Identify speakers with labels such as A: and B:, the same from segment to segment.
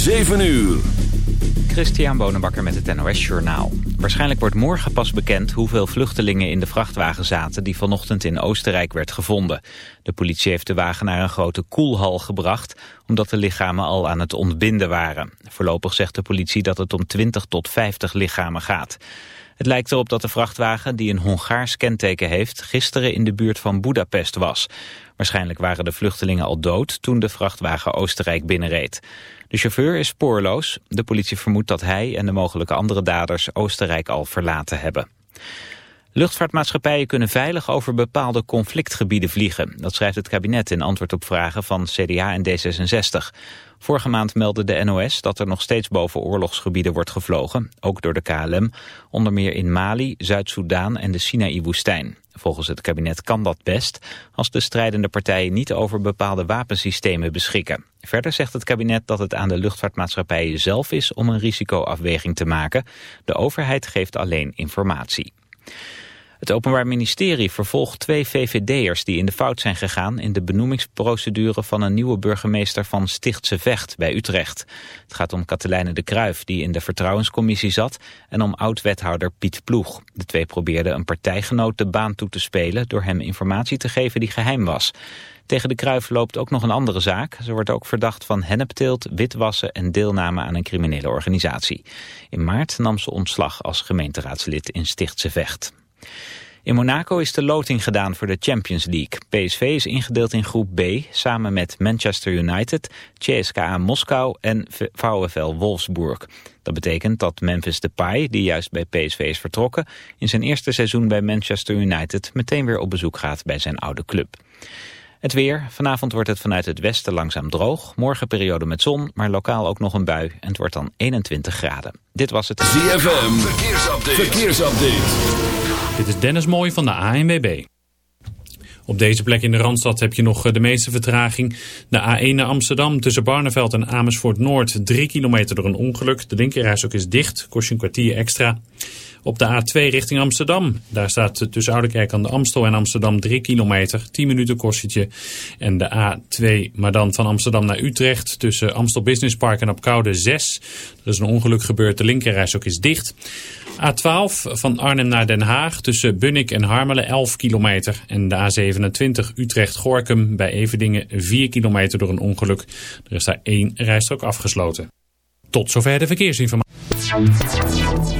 A: 7 uur.
B: Christian Bonenbakker met het NOS Journaal. Waarschijnlijk wordt morgen pas bekend hoeveel vluchtelingen in de vrachtwagen zaten... die vanochtend in Oostenrijk werd gevonden. De politie heeft de wagen naar een grote koelhal gebracht... omdat de lichamen al aan het ontbinden waren. Voorlopig zegt de politie dat het om 20 tot 50 lichamen gaat. Het lijkt erop dat de vrachtwagen, die een Hongaars kenteken heeft... gisteren in de buurt van Budapest was. Waarschijnlijk waren de vluchtelingen al dood toen de vrachtwagen Oostenrijk binnenreed. De chauffeur is spoorloos. De politie vermoedt dat hij en de mogelijke andere daders Oostenrijk al verlaten hebben. Luchtvaartmaatschappijen kunnen veilig over bepaalde conflictgebieden vliegen. Dat schrijft het kabinet in antwoord op vragen van CDA en D66. Vorige maand meldde de NOS dat er nog steeds boven oorlogsgebieden wordt gevlogen, ook door de KLM, onder meer in Mali, Zuid-Soedan en de Sinaï-woestijn. Volgens het kabinet kan dat best als de strijdende partijen niet over bepaalde wapensystemen beschikken. Verder zegt het kabinet dat het aan de luchtvaartmaatschappijen zelf is om een risicoafweging te maken. De overheid geeft alleen informatie. Het Openbaar Ministerie vervolgt twee VVD'ers die in de fout zijn gegaan in de benoemingsprocedure van een nieuwe burgemeester van Stichtse Vecht bij Utrecht. Het gaat om Katelijne de Kruif die in de vertrouwenscommissie zat en om oud-wethouder Piet Ploeg. De twee probeerden een partijgenoot de baan toe te spelen door hem informatie te geven die geheim was. Tegen de Kruif loopt ook nog een andere zaak. Ze wordt ook verdacht van hennepteelt, witwassen en deelname aan een criminele organisatie. In maart nam ze ontslag als gemeenteraadslid in Stichtse Vecht. In Monaco is de loting gedaan voor de Champions League. PSV is ingedeeld in groep B samen met Manchester United, CSKA Moskou en VfL Wolfsburg. Dat betekent dat Memphis Depay, die juist bij PSV is vertrokken, in zijn eerste seizoen bij Manchester United meteen weer op bezoek gaat bij zijn oude club. Het weer. Vanavond wordt het vanuit het westen langzaam droog. Morgen periode met zon, maar lokaal ook nog een bui. En het wordt dan 21 graden. Dit was het...
A: ZFM. Verkeersupdate. Verkeersupdate.
C: Dit is Dennis Mooij van de ANWB. Op deze plek in de Randstad heb je nog eh, de meeste vertraging. De A1 naar Amsterdam tussen Barneveld en Amersfoort Noord. 3 kilometer door een ongeluk. De linkerreis ook is dicht. Kost je een kwartier extra. Op de A2 richting Amsterdam. Daar staat tussen Oudekerk aan de Amstel en Amsterdam 3 kilometer. 10 minuten kost je. En de A2, maar dan van Amsterdam naar Utrecht. Tussen Amstel Business Park en Opkoude 6. Er is een ongeluk gebeurd. De linkerreis is dicht. A12 van Arnhem naar Den Haag tussen Bunnik en Harmelen 11 kilometer. En de A27 Utrecht-Gorkum bij Everdingen 4 kilometer door een ongeluk. Er is daar één rijstrook afgesloten. Tot zover de verkeersinformatie.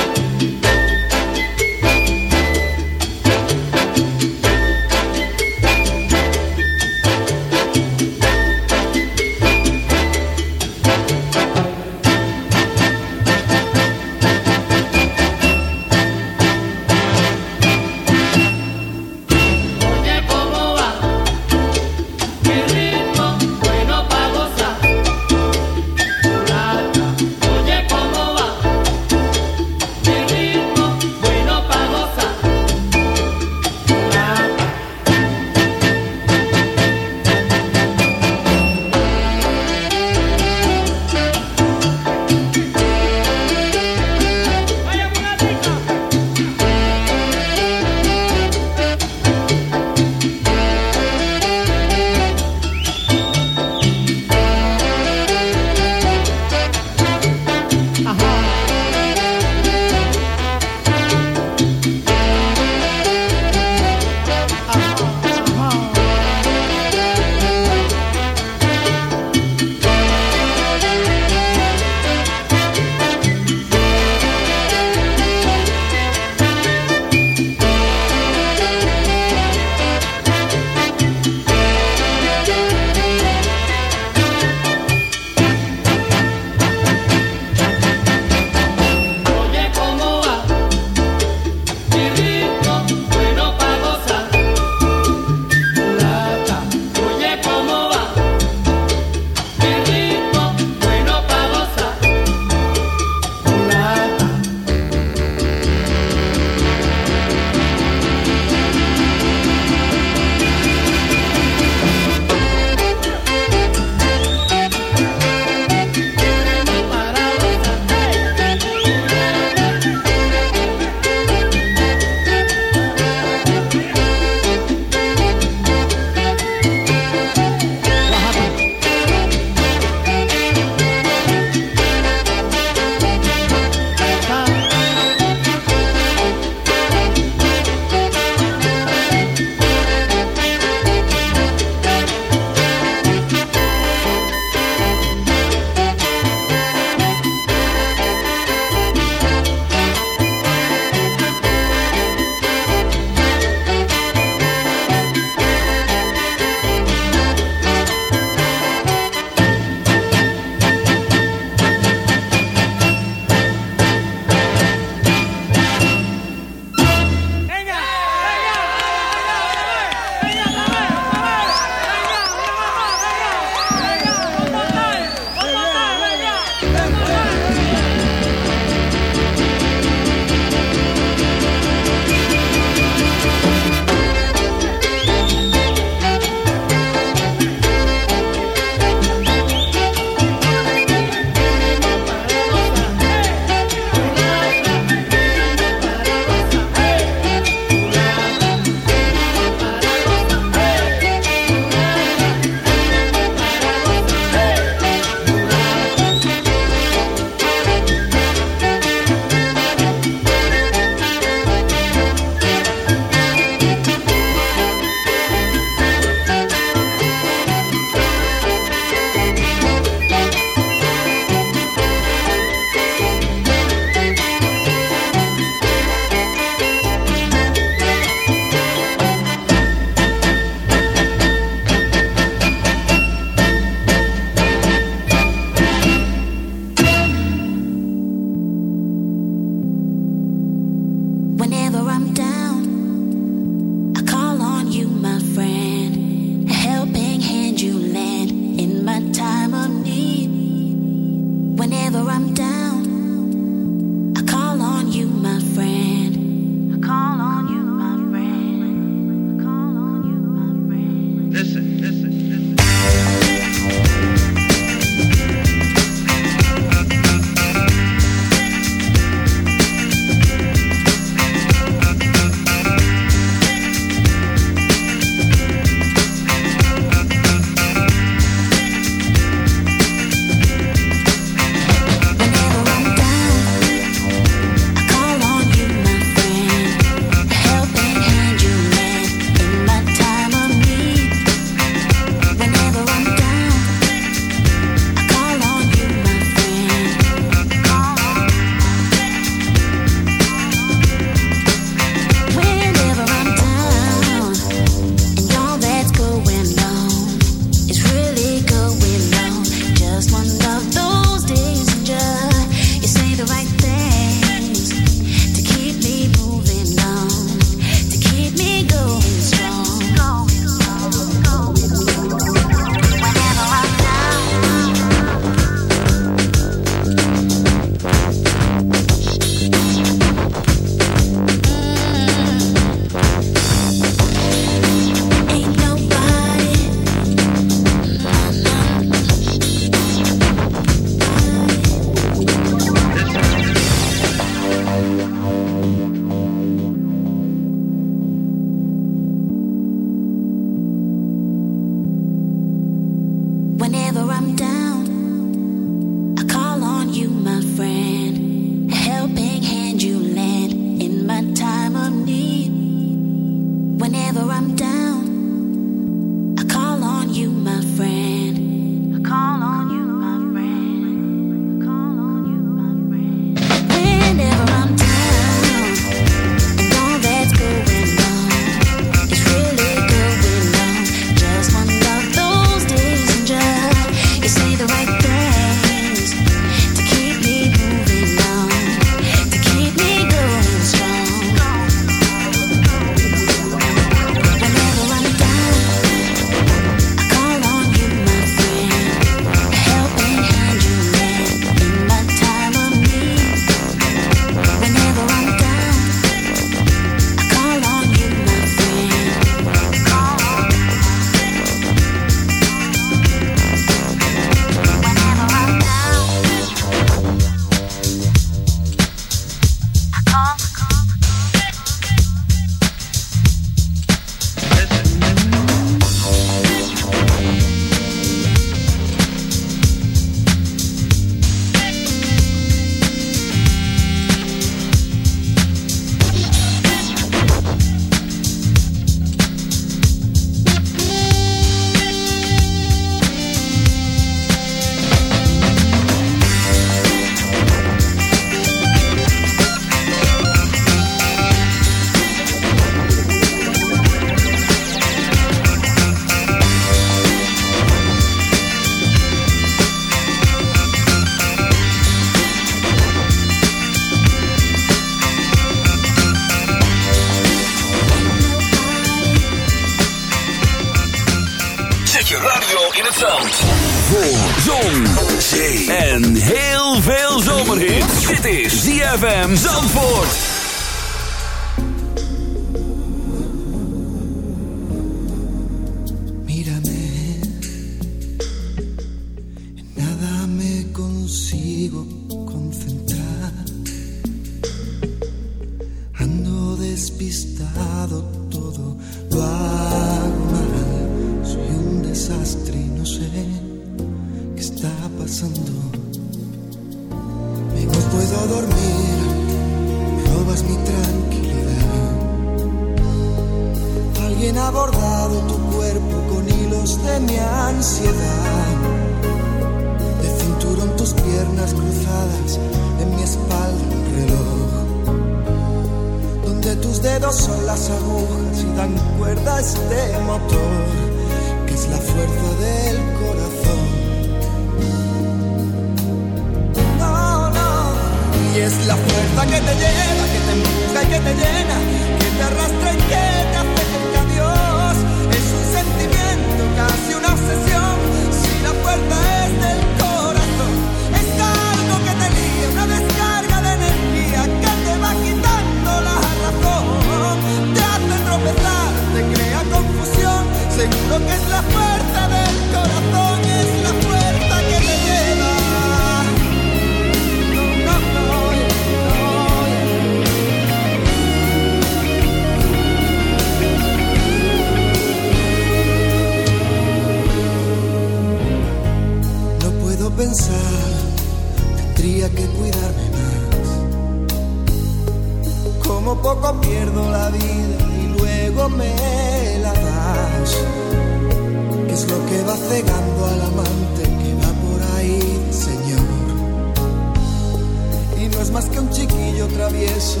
D: es
E: más que un chiquillo travieso,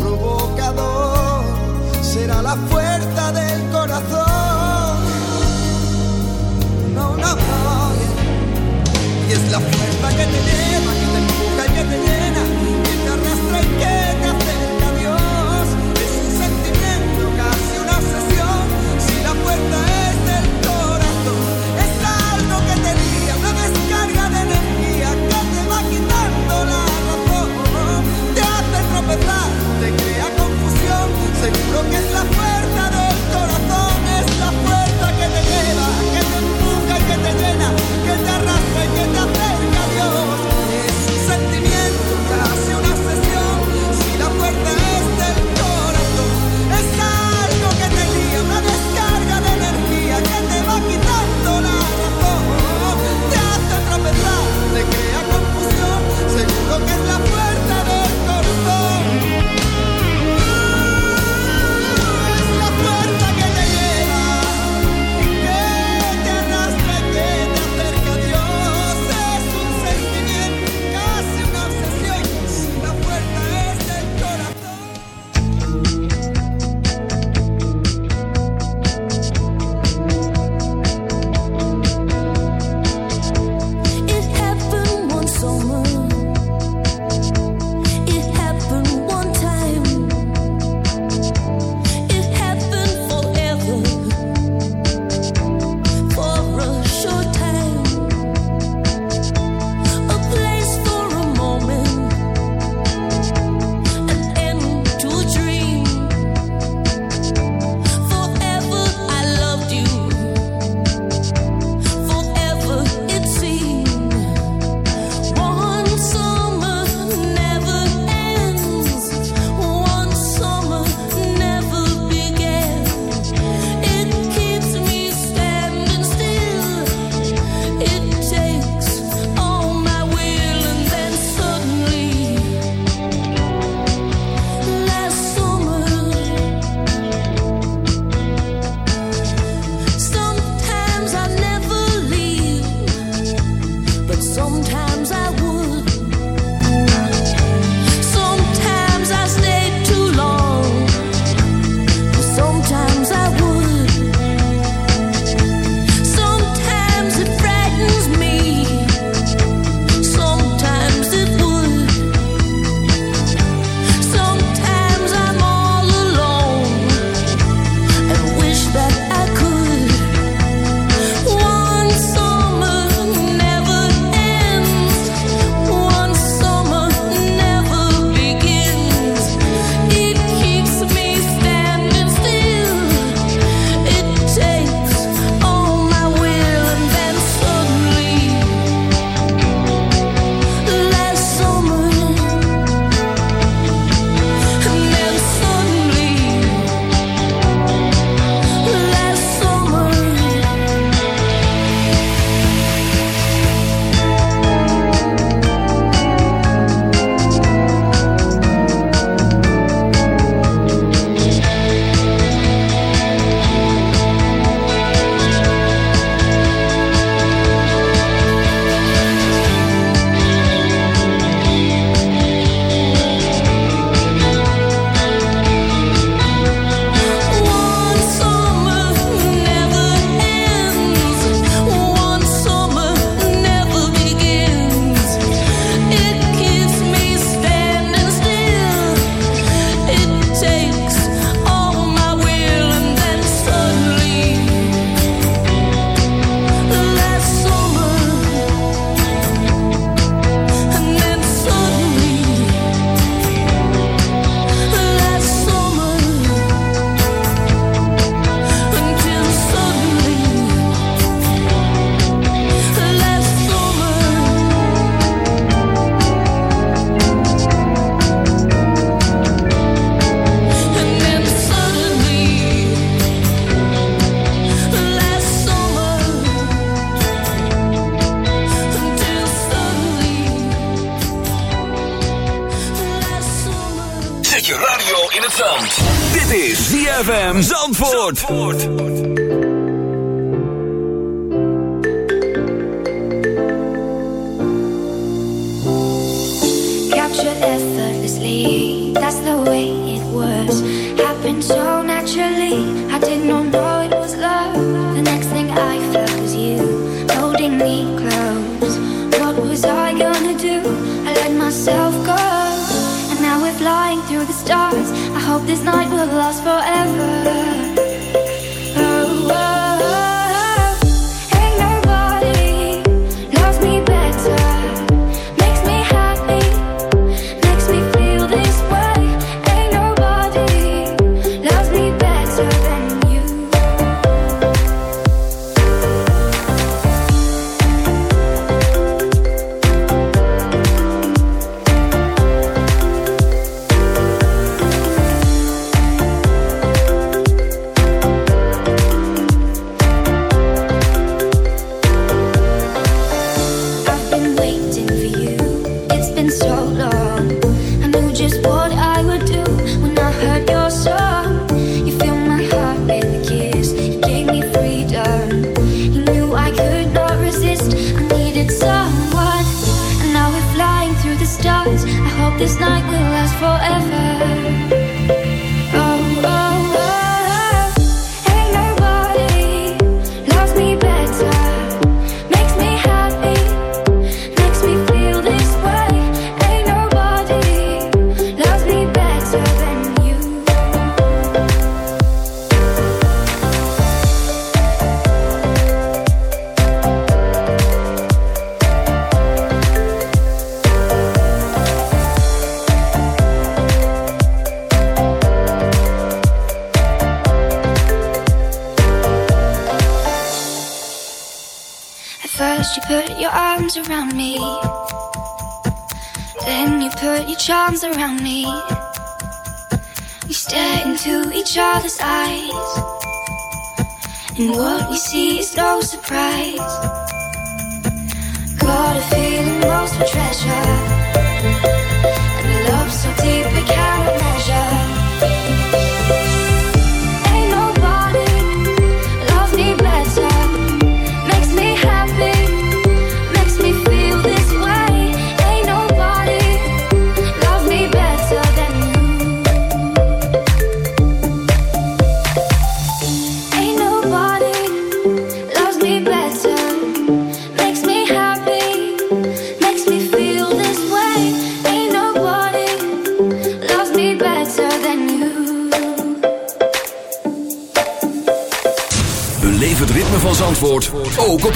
E: provocador, será la fuerza del corazón. No, no, no. Y es la fuerza que te lleva, que te empuja y que te lleva.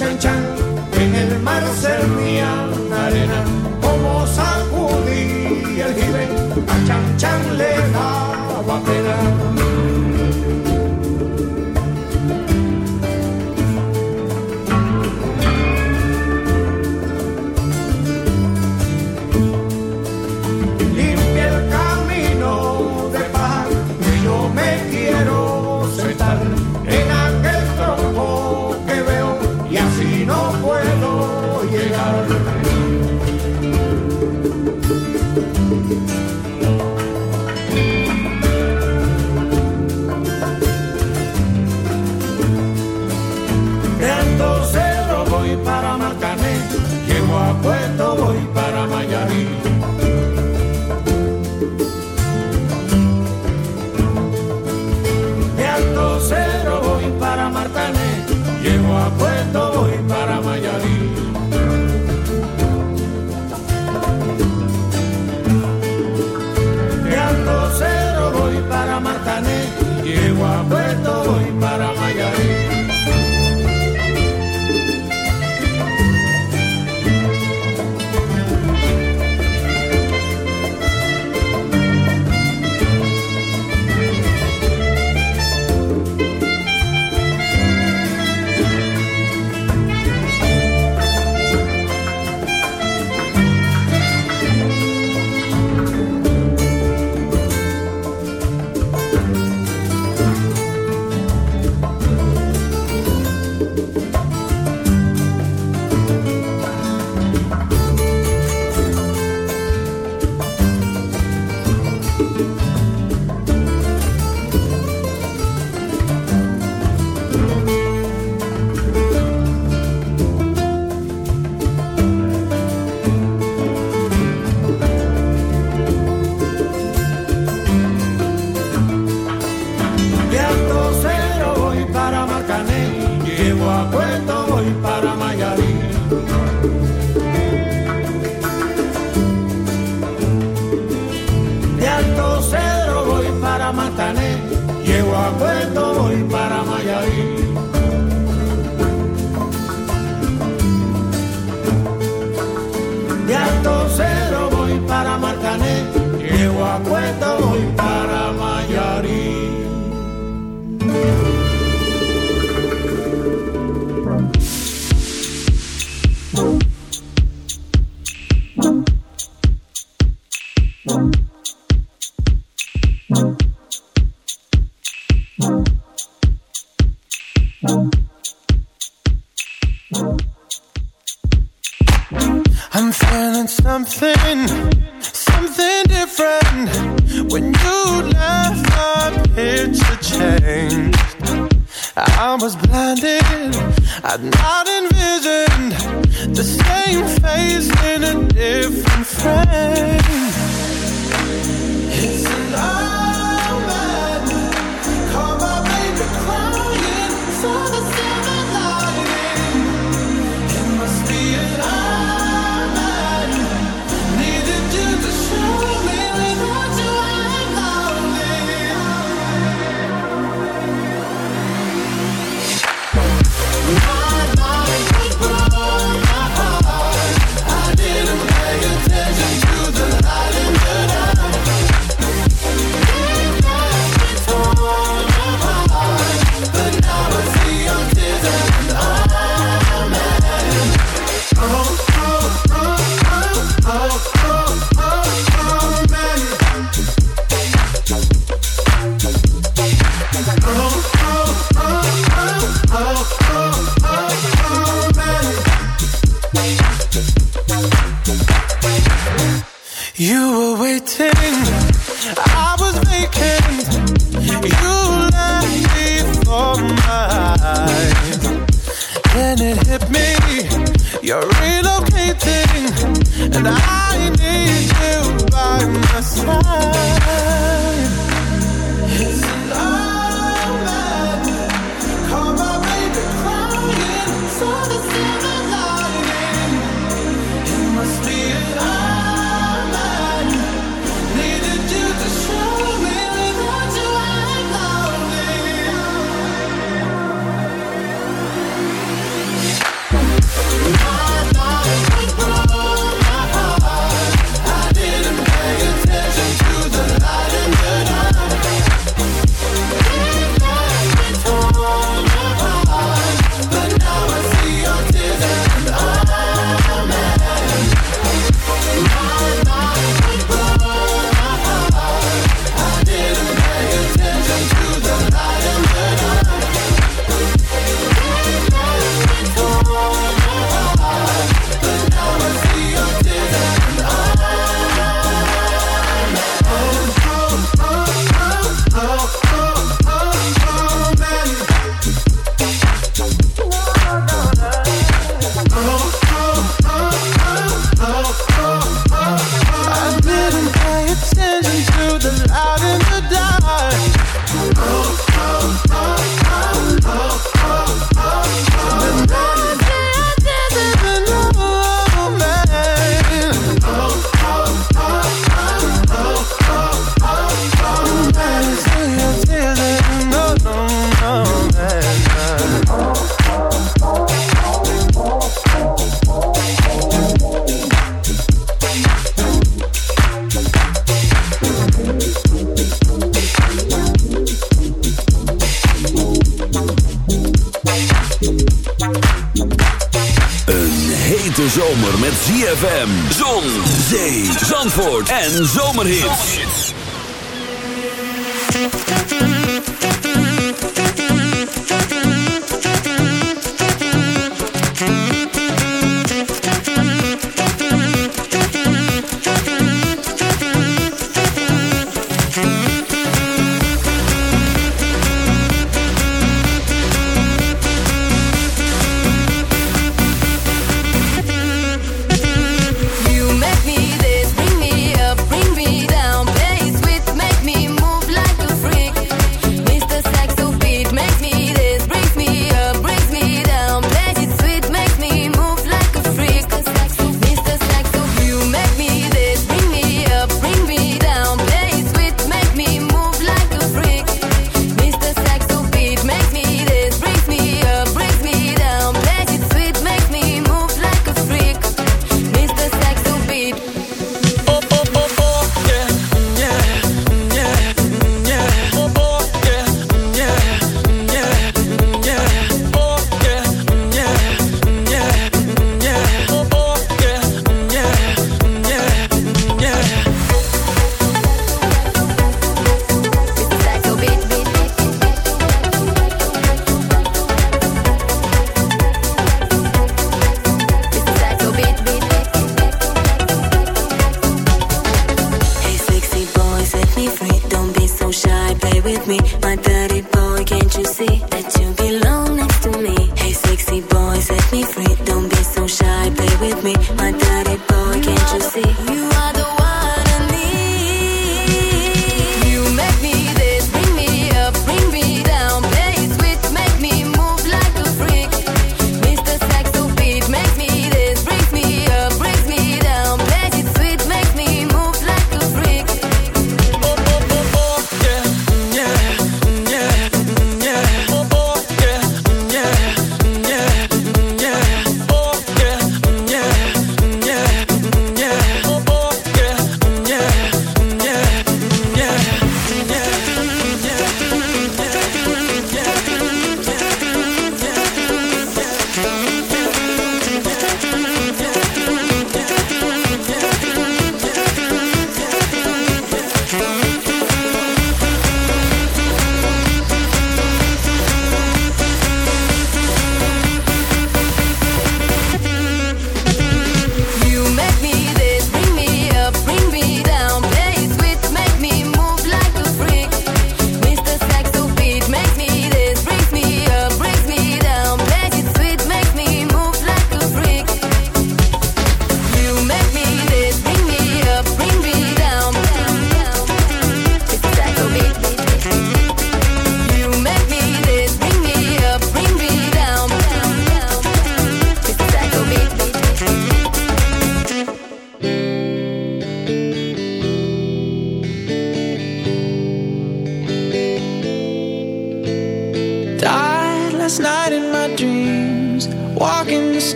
A: chan chan, en
F: el mar se ría arena.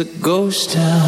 F: A
D: ghost town.